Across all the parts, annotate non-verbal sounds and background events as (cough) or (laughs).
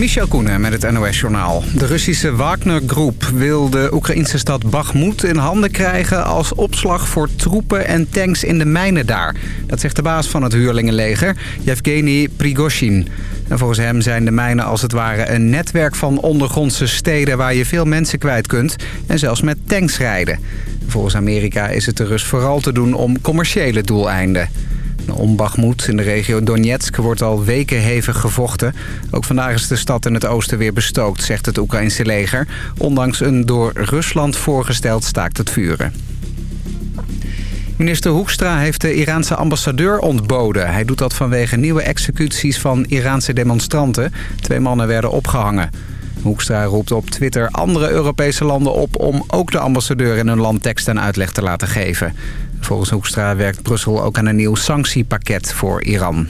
Michel Koenen met het NOS-journaal. De Russische Wagner-groep wil de Oekraïnse stad Bakhmut in handen krijgen... als opslag voor troepen en tanks in de mijnen daar. Dat zegt de baas van het huurlingenleger, Yevgeny Prigozhin. En volgens hem zijn de mijnen als het ware een netwerk van ondergrondse steden... waar je veel mensen kwijt kunt en zelfs met tanks rijden. Volgens Amerika is het de Rus vooral te doen om commerciële doeleinden. Om Bakhmut in de regio Donetsk wordt al weken hevig gevochten. Ook vandaag is de stad in het oosten weer bestookt, zegt het Oekraïnse leger. Ondanks een door Rusland voorgesteld staakt het vuren. Minister Hoekstra heeft de Iraanse ambassadeur ontboden. Hij doet dat vanwege nieuwe executies van Iraanse demonstranten. Twee mannen werden opgehangen. Hoekstra roept op Twitter andere Europese landen op... om ook de ambassadeur in hun land tekst en uitleg te laten geven. Volgens Hoekstra werkt Brussel ook aan een nieuw sanctiepakket voor Iran.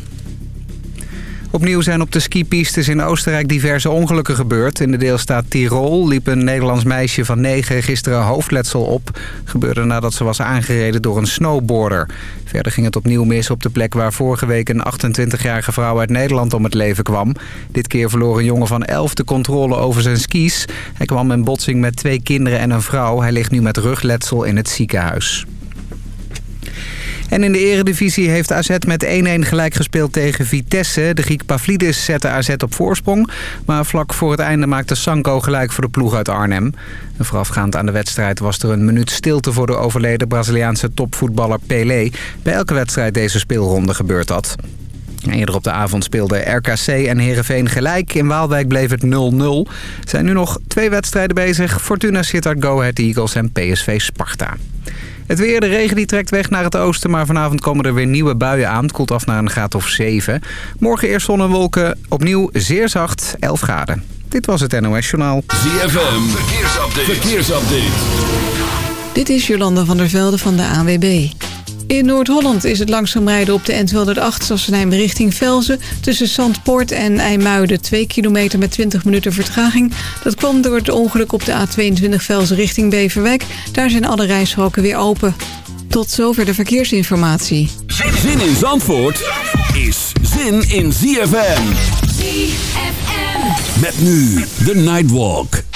Opnieuw zijn op de skipistes in Oostenrijk diverse ongelukken gebeurd. In de deelstaat Tirol liep een Nederlands meisje van 9 gisteren hoofdletsel op. Gebeurde nadat ze was aangereden door een snowboarder. Verder ging het opnieuw mis op de plek waar vorige week een 28-jarige vrouw uit Nederland om het leven kwam. Dit keer verloor een jongen van 11 de controle over zijn skis. Hij kwam in botsing met twee kinderen en een vrouw. Hij ligt nu met rugletsel in het ziekenhuis. En in de eredivisie heeft AZ met 1-1 gelijk gespeeld tegen Vitesse. De Griek Pavlidis zette AZ op voorsprong. Maar vlak voor het einde maakte Sanko gelijk voor de ploeg uit Arnhem. En voorafgaand aan de wedstrijd was er een minuut stilte... voor de overleden Braziliaanse topvoetballer Pelé. Bij elke wedstrijd deze speelronde gebeurt dat. Eerder op de avond speelden RKC en Heerenveen gelijk. In Waalwijk bleef het 0-0. Er zijn nu nog twee wedstrijden bezig. Fortuna Sittard, Go Ahead Eagles en PSV Sparta. Het weer, de regen die trekt weg naar het oosten... maar vanavond komen er weer nieuwe buien aan. Het koelt af naar een graad of 7. Morgen eerst zon en wolken, opnieuw zeer zacht, 11 graden. Dit was het NOS Journaal. ZFM, verkeersupdate. verkeersupdate. Dit is Jolanda van der Velde van de ANWB. In Noord-Holland is het langzaam rijden op de N208 Sassenheim richting Velzen... tussen Zandpoort en IJmuiden 2 kilometer met 20 minuten vertraging. Dat kwam door het ongeluk op de A22 Velzen richting Beverwijk. Daar zijn alle rijstroken weer open. Tot zover de verkeersinformatie. Zin in Zandvoort is zin in ZFM. ZFM. Met nu de Nightwalk.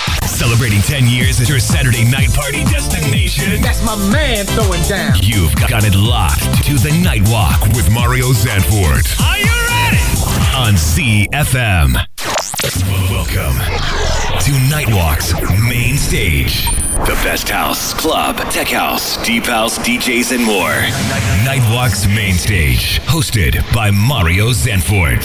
Celebrating 10 years as your Saturday night party destination. That's my man throwing down. You've got it locked to the Nightwalk with Mario Zanfort. Are you ready? On CFM. Welcome to Nightwalk's main stage. The best house, club, tech house, deep house, DJs, and more. Nightwalk's main stage. Hosted by Mario Zanfort.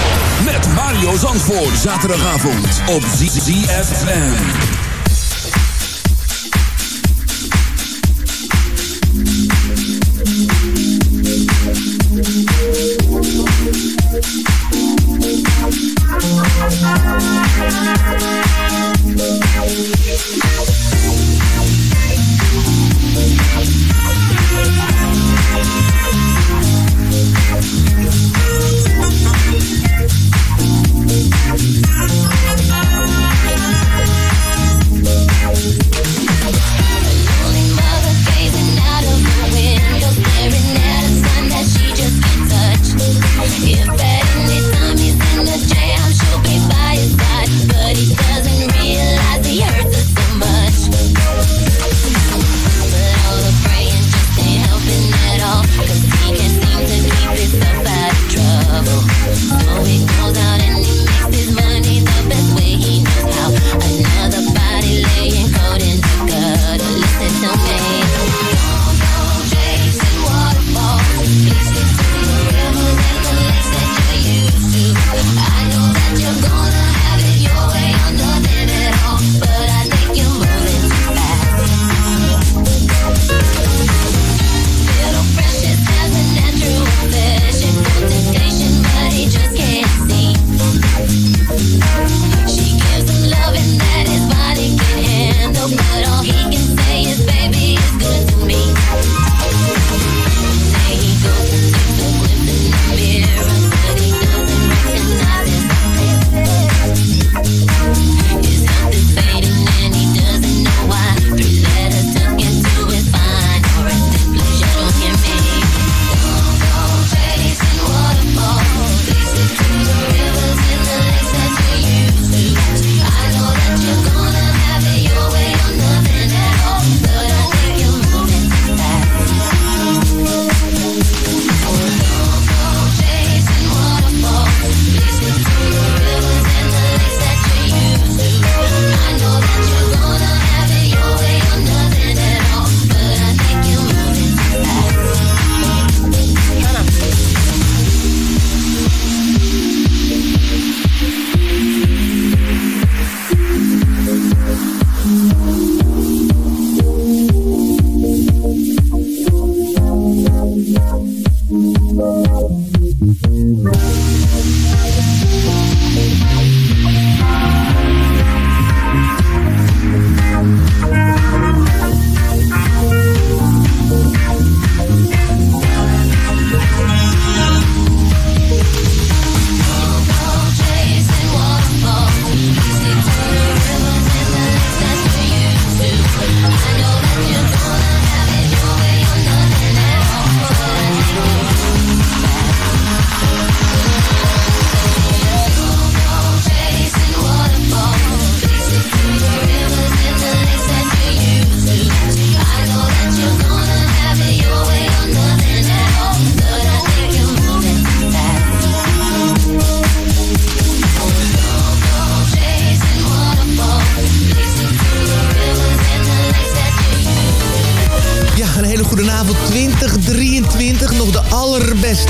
Mario Zandvoort. Zaterdagavond op ZFM. Lonely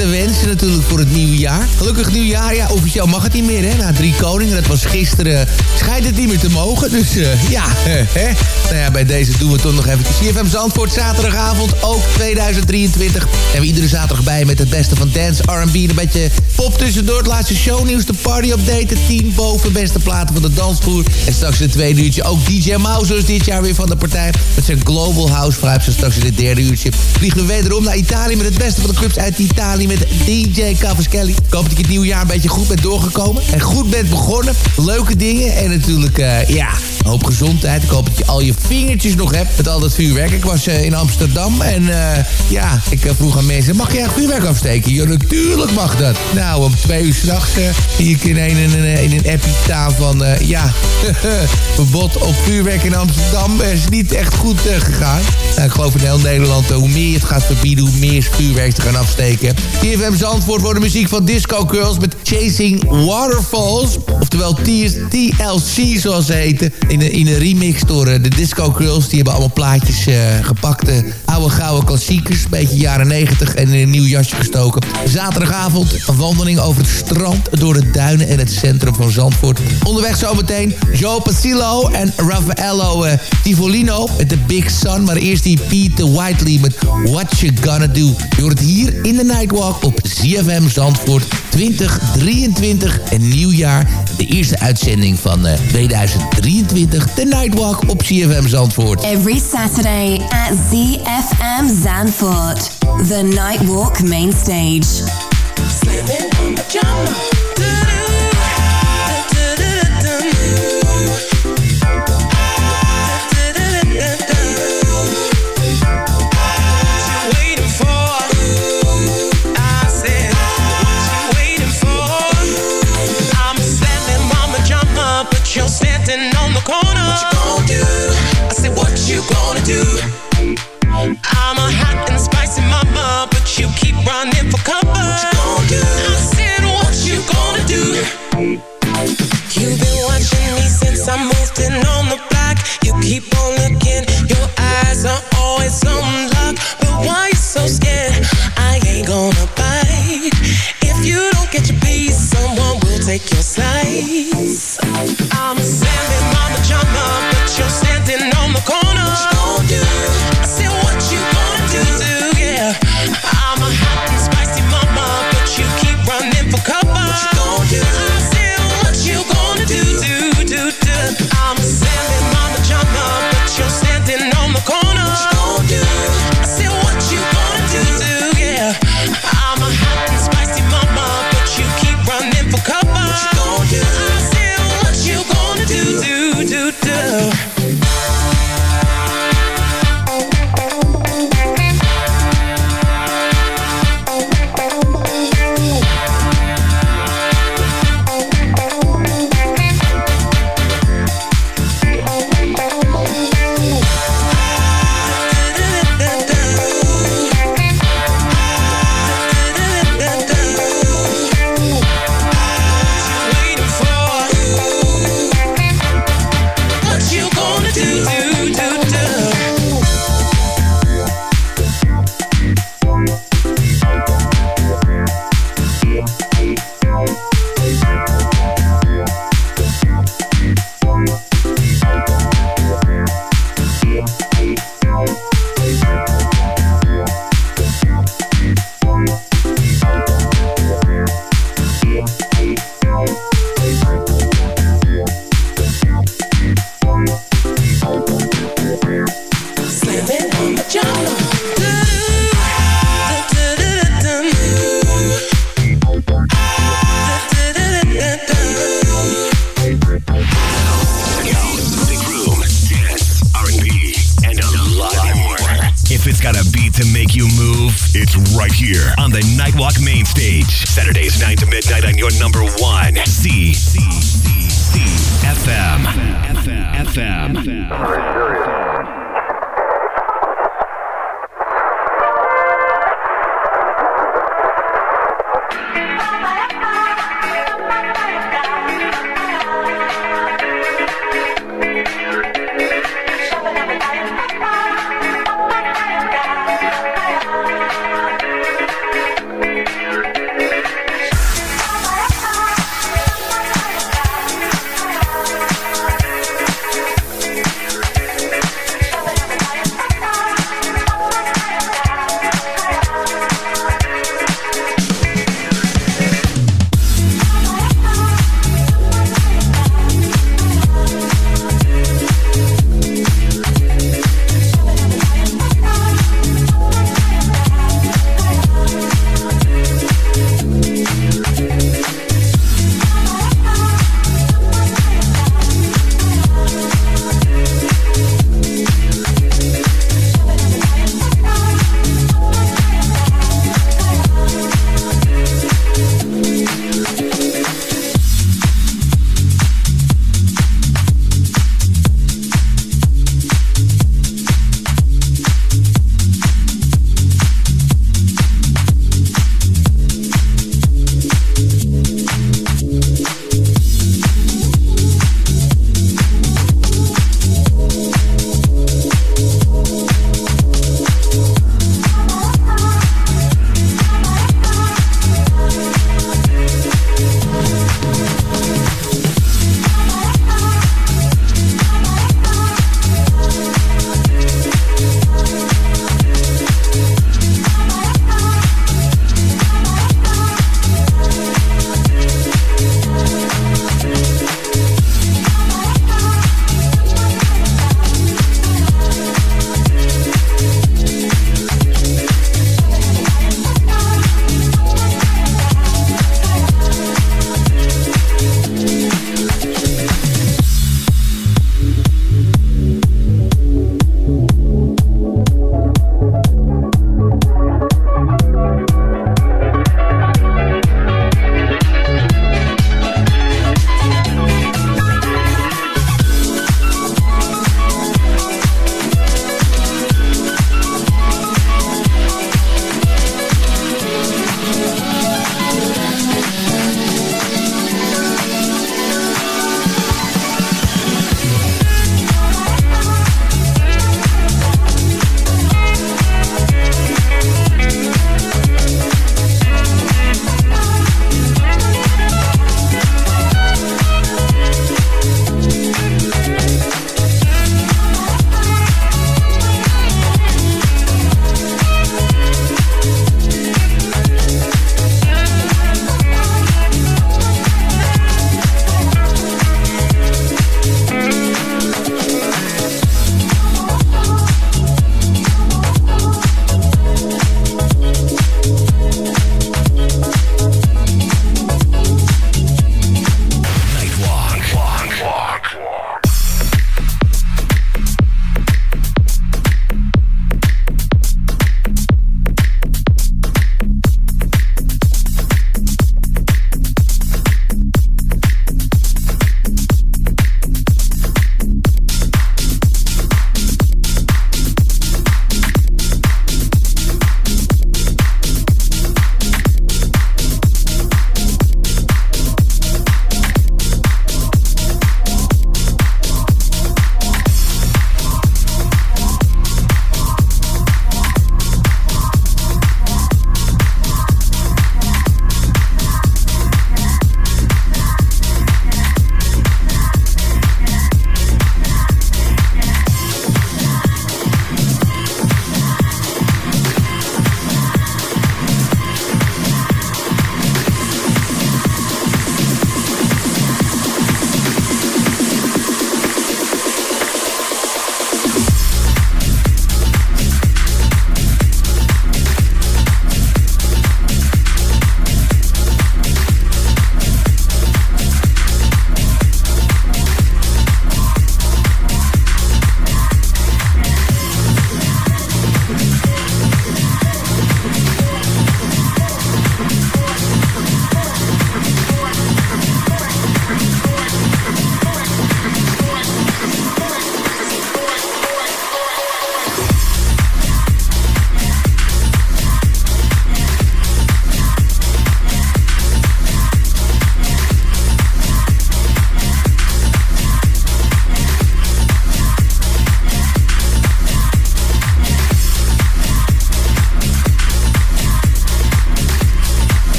allerbeste wensen natuurlijk voor het nieuwe jaar. Gelukkig nieuwjaar. Ja, officieel mag het niet meer, hè. Na drie koningen. Dat was gisteren. Schijnt het niet meer te mogen. Dus uh, ja, (laughs) hè. Nou ja, bij deze doen we toch nog even. CFM Zandvoort, zaterdagavond, ook 2023. En we iedere zaterdag bij met het beste van dance, R&B. Een beetje pop tussendoor. Het laatste shownieuws, de party update. De 10 boven beste platen van de dansvloer. En straks in het tweede uurtje ook DJ Mouse dit jaar weer van de partij. Met zijn Global House Vibes. En straks in het derde uurtje vliegen we wederom naar Italië... met het beste van de clubs uit Italië met DJ Cavaschelli. Ik hoop dat je het nieuwe jaar een beetje goed bent doorgekomen. En goed bent begonnen. Leuke dingen. En natuurlijk, uh, ja, een hoop gezondheid. Ik hoop dat je al je vingertjes nog hebt met al dat vuurwerk. Ik was uh, in Amsterdam en uh, ja, ik vroeg aan mensen... mag jij vuurwerk afsteken? Ja, natuurlijk mag dat. Nou, om twee uur s'nachts zie ik in een, in een, in een appie staan van... ja, (laughs) verbod op vuurwerk in Amsterdam is niet echt goed gegaan. Nou, ik geloof in heel Nederland, hoe meer het gaat verbieden... hoe meer vuurwerk te gaan afsteken. TFM Zandvoort wordt de muziek van Disco Girls... met Chasing Waterfalls. Oftewel TLC, zoals ze heten. In een, in een remix door de Disco Die hebben allemaal plaatjes uh, gepakt. Uh, oude gouden klassiekers. Een beetje jaren 90 en in een nieuw jasje gestoken. Zaterdagavond een wandeling over het strand. Door de duinen en het centrum van Zandvoort. Onderweg zometeen Joe Pacillo en Raffaello uh, Tivolino. Met The Big Sun. Maar eerst die Pete Whiteley met What You Gonna Do. Je hoort het hier in de Nightwalk op ZFM Zandvoort 2023. Een nieuw jaar. De eerste uitzending van 2023. De Nightwalk op ZFM Zandvoort. Every Saturday at ZFM Zandvoort. The Nightwalk Main Stage. do.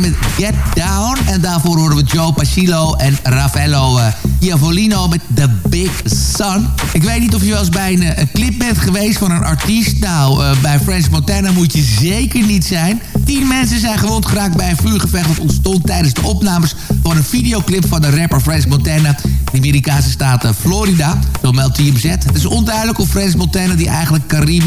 Met Get Down. En daarvoor horen we Joe Pacillo en Raffaello uh, Iavolino met The Big Sun. Ik weet niet of je wel eens bij een, een clip bent geweest van een artiest. Nou, uh, bij French Montana moet je zeker niet zijn. Tien mensen zijn gewond geraakt bij een vuurgevecht... dat ontstond tijdens de opnames van een videoclip van de rapper French Montana... in de Amerikaanse staat Florida. Zo meldt TMZ. Het is onduidelijk of French Montana, die eigenlijk Karim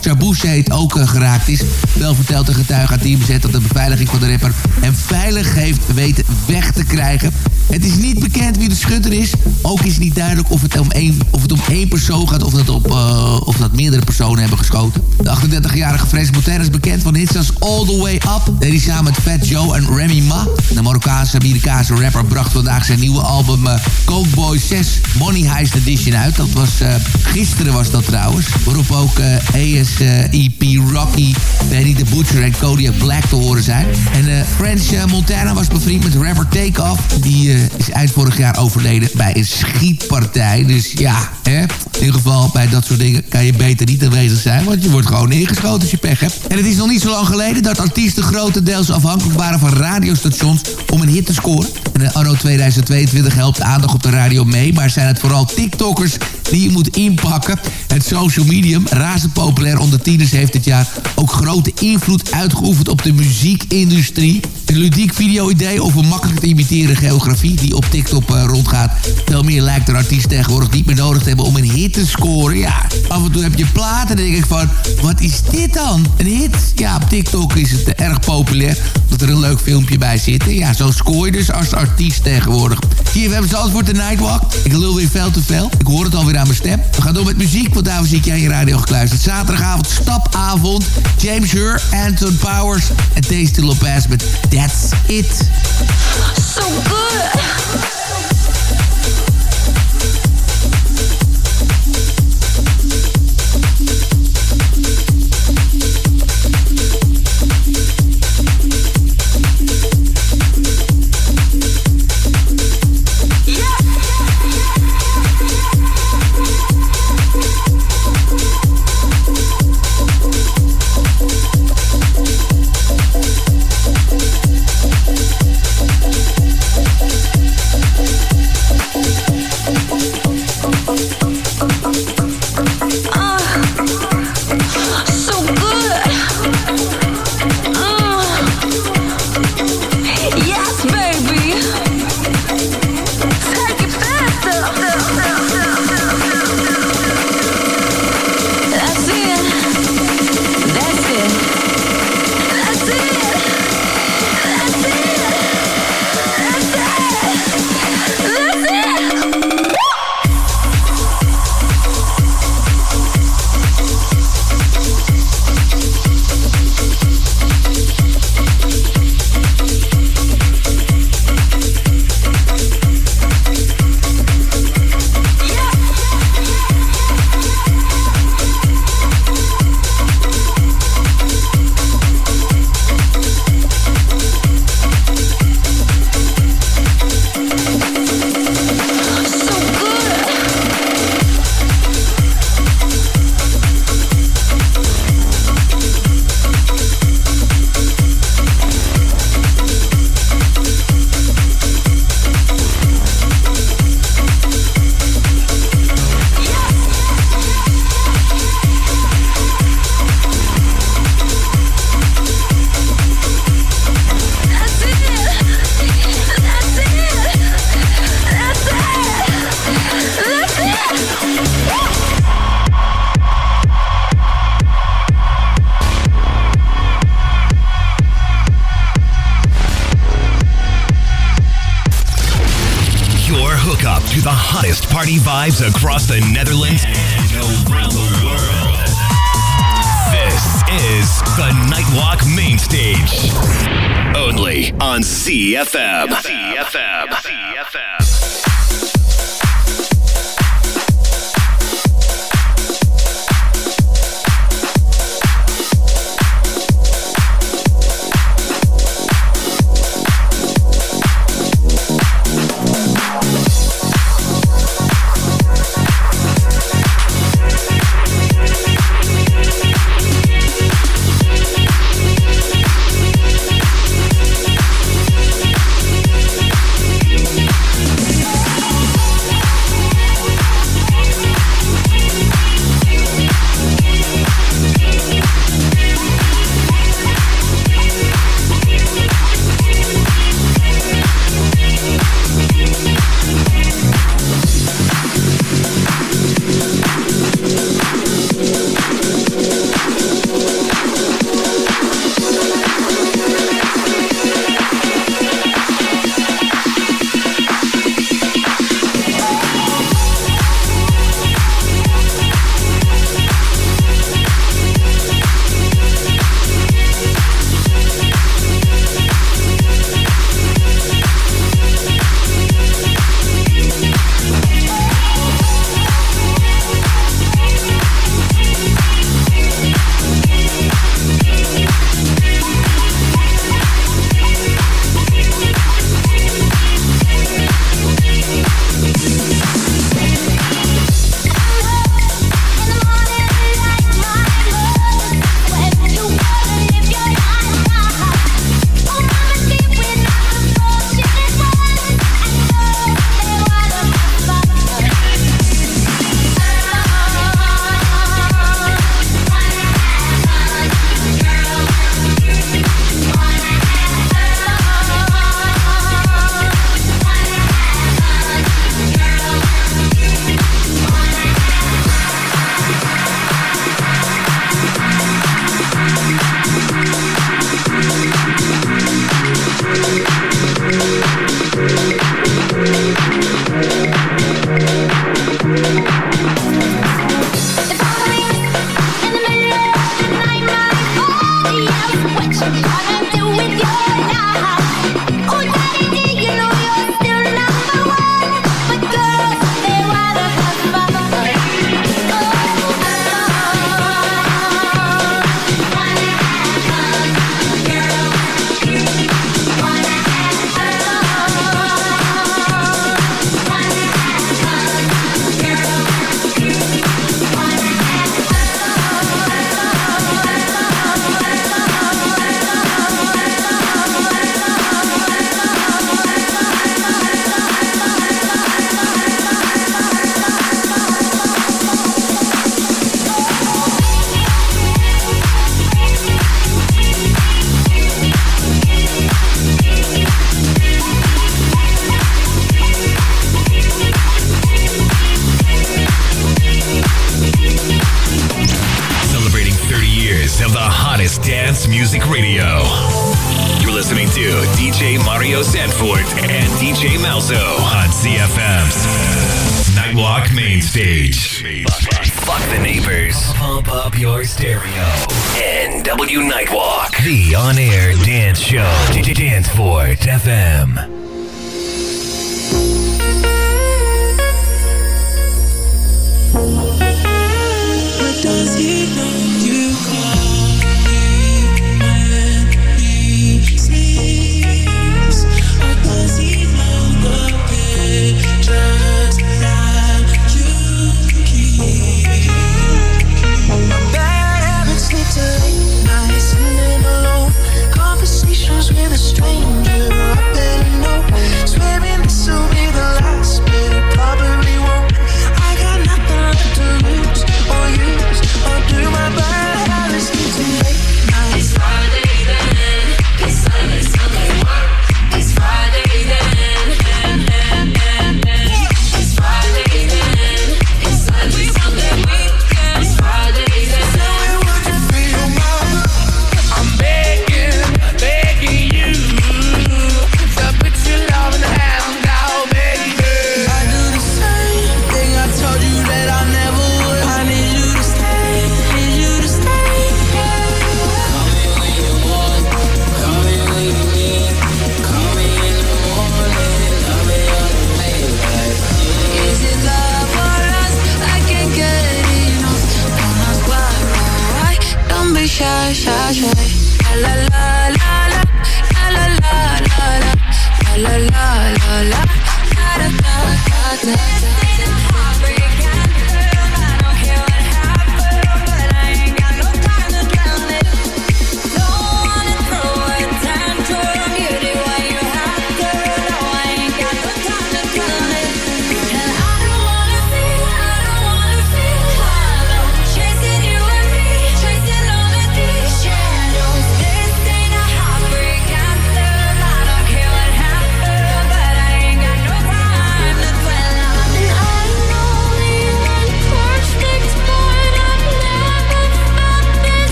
Chabouche heet, ook geraakt is. Wel vertelt de getuige aan TMZ dat de beveiliging van de rapper... hem veilig heeft weten weg te krijgen. Het is niet bekend wie de schutter is. Ook is niet duidelijk of het om één, of het om één persoon gaat... of dat, op, uh, of dat meerdere personen hebben geschoten. De 38-jarige French Montana is bekend van hits als All The Way Up. Deed hij samen met Fat Joe en Remy Ma. De Marokkaanse-Amerikaanse rapper bracht vandaag zijn nieuwe album... Uh, Coke Boy 6 Money Heist Edition uit. Dat was, uh, gisteren was dat trouwens. Waarop ook uh, ASEP Rocky, Benny the Butcher en Kodiak Black te horen zijn. En French Montana was bevriend met rapper Takeoff. Die is eind vorig jaar overleden bij een schietpartij. Dus ja, hè, in ieder geval bij dat soort dingen kan je beter niet aanwezig zijn. Want je wordt gewoon neergeschoten als je pech hebt. En het is nog niet zo lang geleden dat artiesten grotendeels afhankelijk waren van radiostations om een hit te scoren. En de anno 2022 helpt aandacht op de radio mee. Maar zijn het vooral TikTokkers die je moet inpakken. Het social medium, razend populair onder tieners, heeft dit jaar ook grote invloed uitgeoefend op de muziekindustrie. Een ludiek video-idee over makkelijk te imiteren geografie die op TikTok uh, rondgaat. Veel meer lijkt een artiest tegenwoordig niet meer nodig te hebben om een hit te scoren. Ja, af en toe heb je platen en denk ik van, wat is dit dan? Een hit? Ja, op TikTok is het erg populair. Dat er een leuk filmpje bij zit. Ja, zo scoor je dus als artiest tegenwoordig. Hier, we hebben zoals voor de Nightwalk. Ik lul weer veel te veel. Ik hoor het alweer We gaan door met muziek, want daarvoor zit jij aan je radio gekluisterd. Zaterdagavond, stapavond. James Hur, Anton Powers en Tasty Lopez met That's It. So good.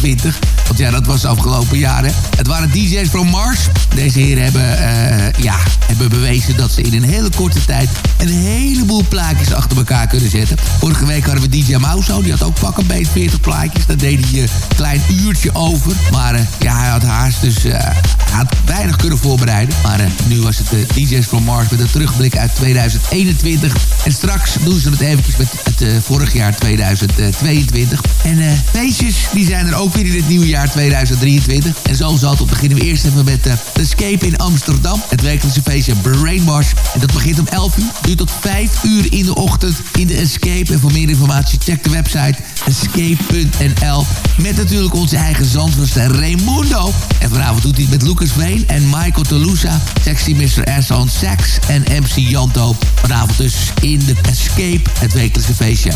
2022. Want ja, dat was afgelopen jaren. Waren DJ's from Mars. Deze heren hebben, eh, ja, hebben bewezen dat ze in een hele korte tijd een heleboel plaatjes achter elkaar kunnen zetten. Vorige week hadden we DJ Mauso, die had ook pak een beetje 40 plaatjes. Daar deed hij een klein uurtje over. Maar eh, ja, hij had haast, dus eh, hij had weinig kunnen voorbereiden. Maar nu was het de DJ's from Mars met een terugblik uit 2021. En straks doen ze het eventjes met het vorig jaar 2022. En feestjes, die zijn er ook weer in het nieuwe jaar 2023. En zo zal op beginnen we eerst even met eh, Escape in Amsterdam. Het wekelijkse feestje Brainwash. En dat begint om 11 uur, duurt tot 5 uur in de ochtend in de Escape. En voor meer informatie check de website escape.nl. Met natuurlijk onze eigen zandvoerster Raimundo. En vanavond doet hij het met Lucas Veen en Michael Toulousa. Sexy Mr. S on Sax en MC Janto. Vanavond dus in de Escape, het wekelijkse feestje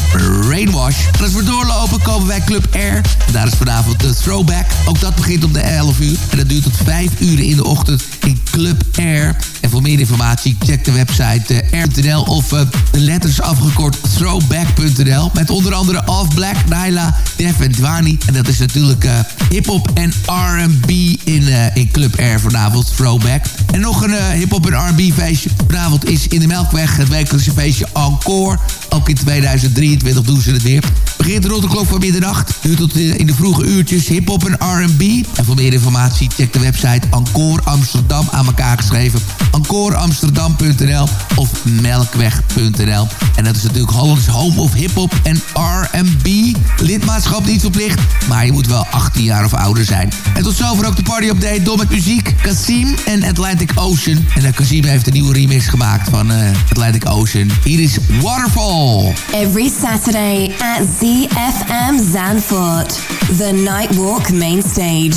Rainwash. En als we doorlopen komen wij Club Air. En daar is vanavond de Throwback. Ook dat begint om de 11 uur. En dat duurt tot 5 uur in de ochtend in Club Air. En voor meer informatie check de website uh, air.nl of uh, de letters afgekort throwback.nl. Met onder andere Off Black, Naila, Def en Dwani. En dat is natuurlijk uh, hip-hop en RB in, in Club Air vanavond, Throwback. En nog een hip-hop en RB feestje. Vanavond is in de Melkweg het wekelijkse feestje Encore. Ook in 2023 doen ze het weer. Begint rond de klok van middernacht. Nu tot in de vroege uurtjes hip-hop en RB. En voor meer informatie check de website Encore Amsterdam aan elkaar geschreven encoreamsterdam.nl of melkweg.nl. En dat is natuurlijk Hollands Home of Hip-Hop en R&B. Lidmaatschap niet verplicht, maar je moet wel 18 jaar of ouder zijn. En tot zover ook de party-update door met muziek. Kasim en Atlantic Ocean. En uh, Kasim heeft een nieuwe remix gemaakt van uh, Atlantic Ocean. Hier is Waterfall. Every Saturday at ZFM Zanfort. The Nightwalk Main Stage.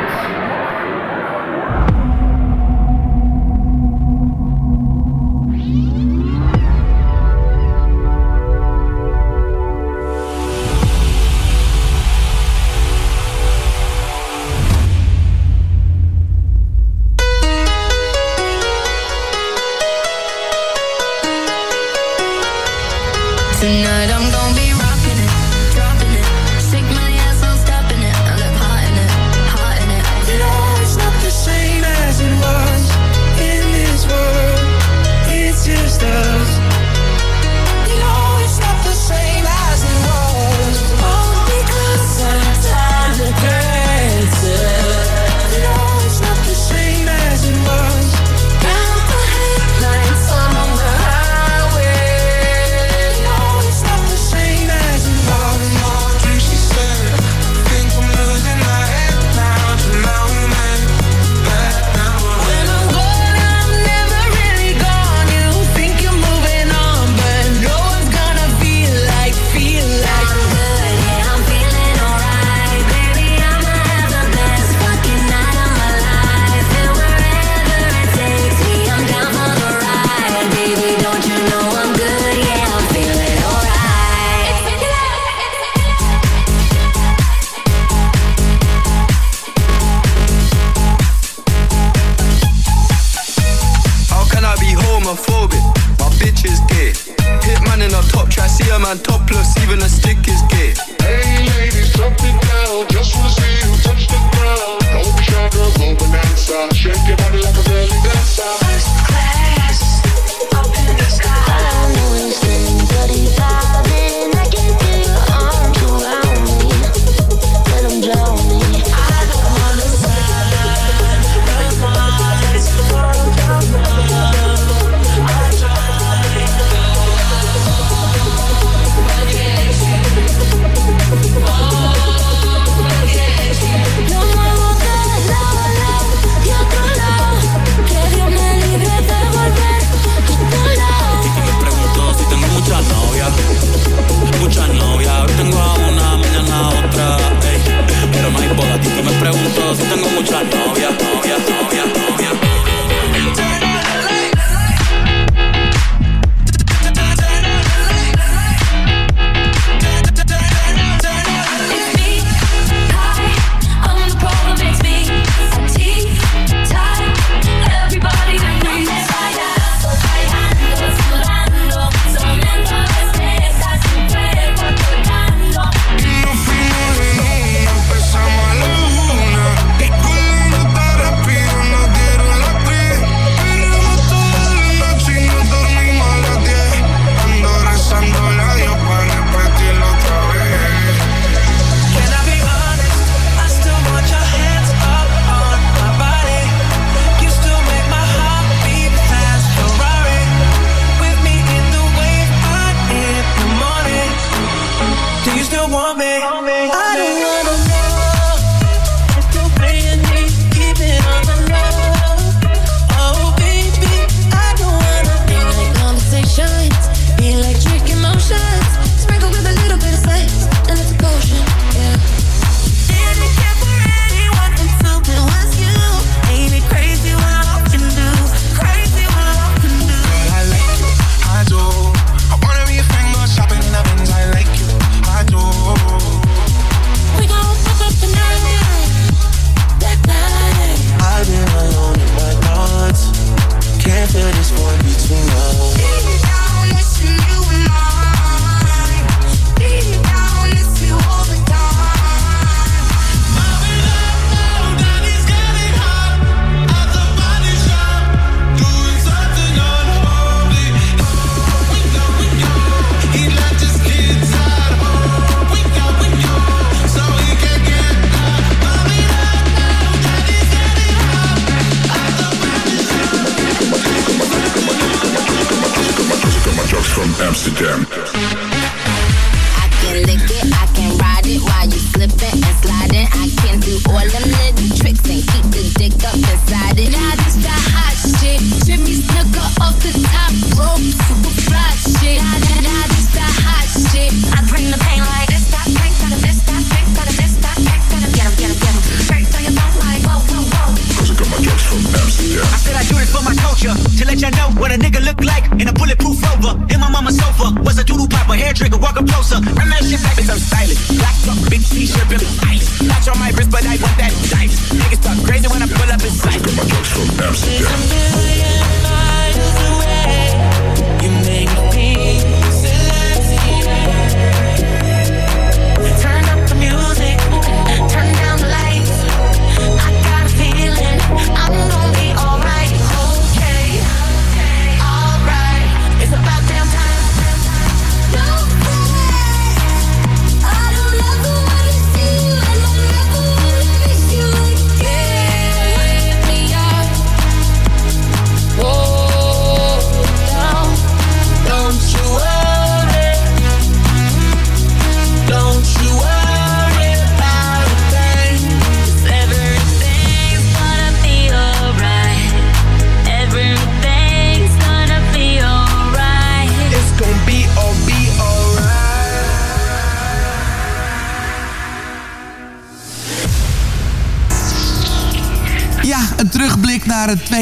Yeah, man, topless, even a stick is gay. Hey, ladies, something.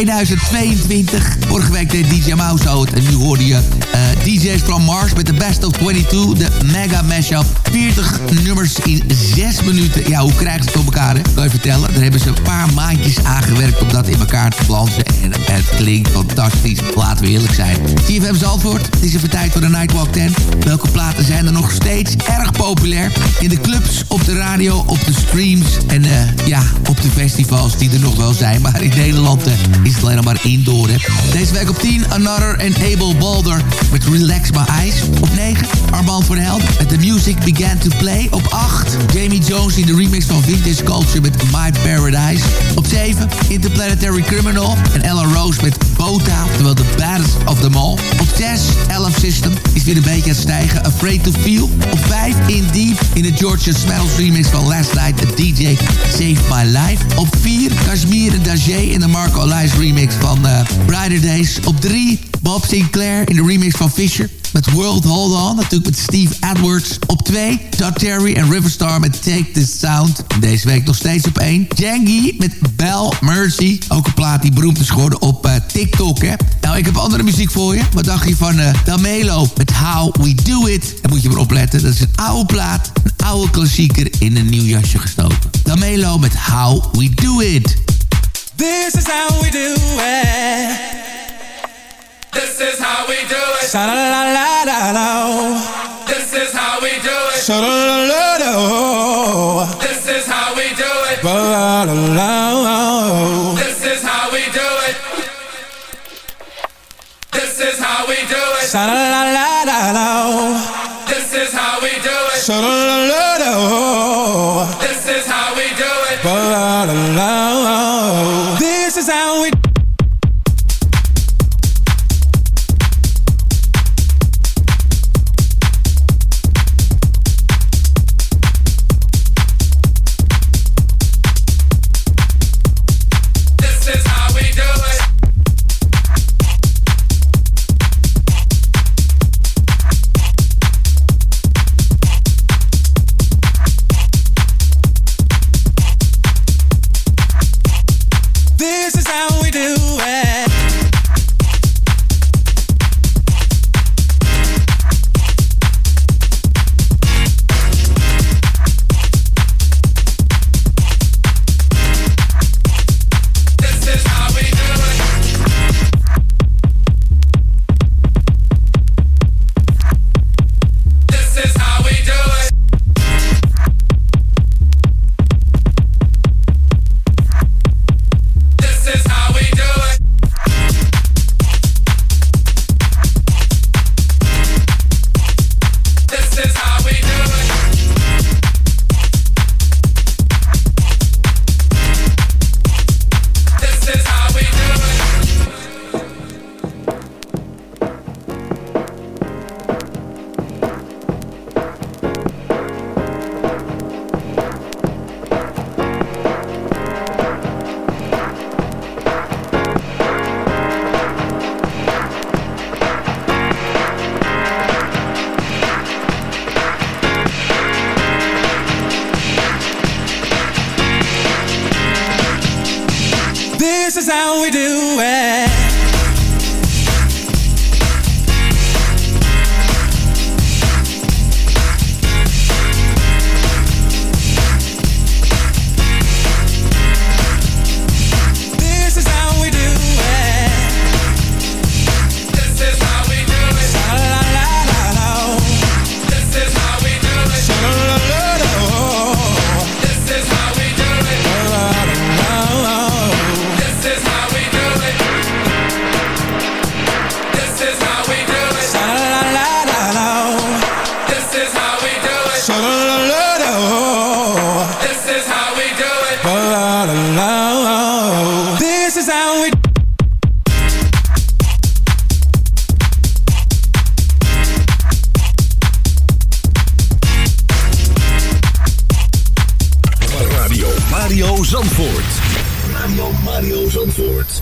2022. Vorige week deed DJ Mouse het en nu hoorde je DJ's from Mars met de Best of 22, de Mega Mashup. 40 nummers in 6 minuten. Ja, hoe krijgen ze het op elkaar, hè? Kan je vertellen? Daar hebben ze een paar maandjes aangewerkt om dat in elkaar te planten. En het klinkt fantastisch. Laten we eerlijk zijn. CFM Zandvoort, het is even tijd voor de Nightwalk 10. Welke platen zijn er nog steeds erg populair? In de clubs, op de radio, op de streams en eh, ja, op de festivals die er nog wel zijn. Maar in Nederland eh, is het alleen maar indoor. Hè. Deze week op 10, Another and Abel Balder met Relax My Eyes. Op 9, Armand van Helden met The Music Began to Play. Op 8, Jamie Jones in de remix van Vintage Culture met My Paradise. Op 7, Interplanetary Criminal en Ella Rose met Bota, terwijl de baddest of them all. Op 6, Elf System is weer een beetje aan het stijgen. Afraid to Feel. Op 5, In Deep in de Georgia Smells remix van Last Night, The DJ Saved My Life. Op 4, Kashmir en Dajé in de Marco Lies remix van eh, Brighter Days. Op 3, Bob Sinclair in de remix van Fisher. Met World Hold On, natuurlijk met Steve Edwards. Op 2, Todd Terry en Riverstar met Take This Sound. Deze week nog steeds op 1. Jangy met Bell Mercy. Ook een plaat die beroemd is geworden op eh, TikTok, hè. Nou, ik heb andere muziek voor je. Wat dacht je van eh Damelo met How We Do It? Daar moet je maar opletten. Dat is een oude plaat, een oude klassieker in een nieuw jasje gestoken. Damelo met How We Do It. This is how we do it. This is how we do it. Sha la la la la la. This is how we do it. Sha la la la la. This is how we do it. Ba la la la. This is how we do it. This is how we do it. Sha la la la la la. This is how we do it. Sha la la la la. This is how we do it. Ba la la la. Radio Zandvoort.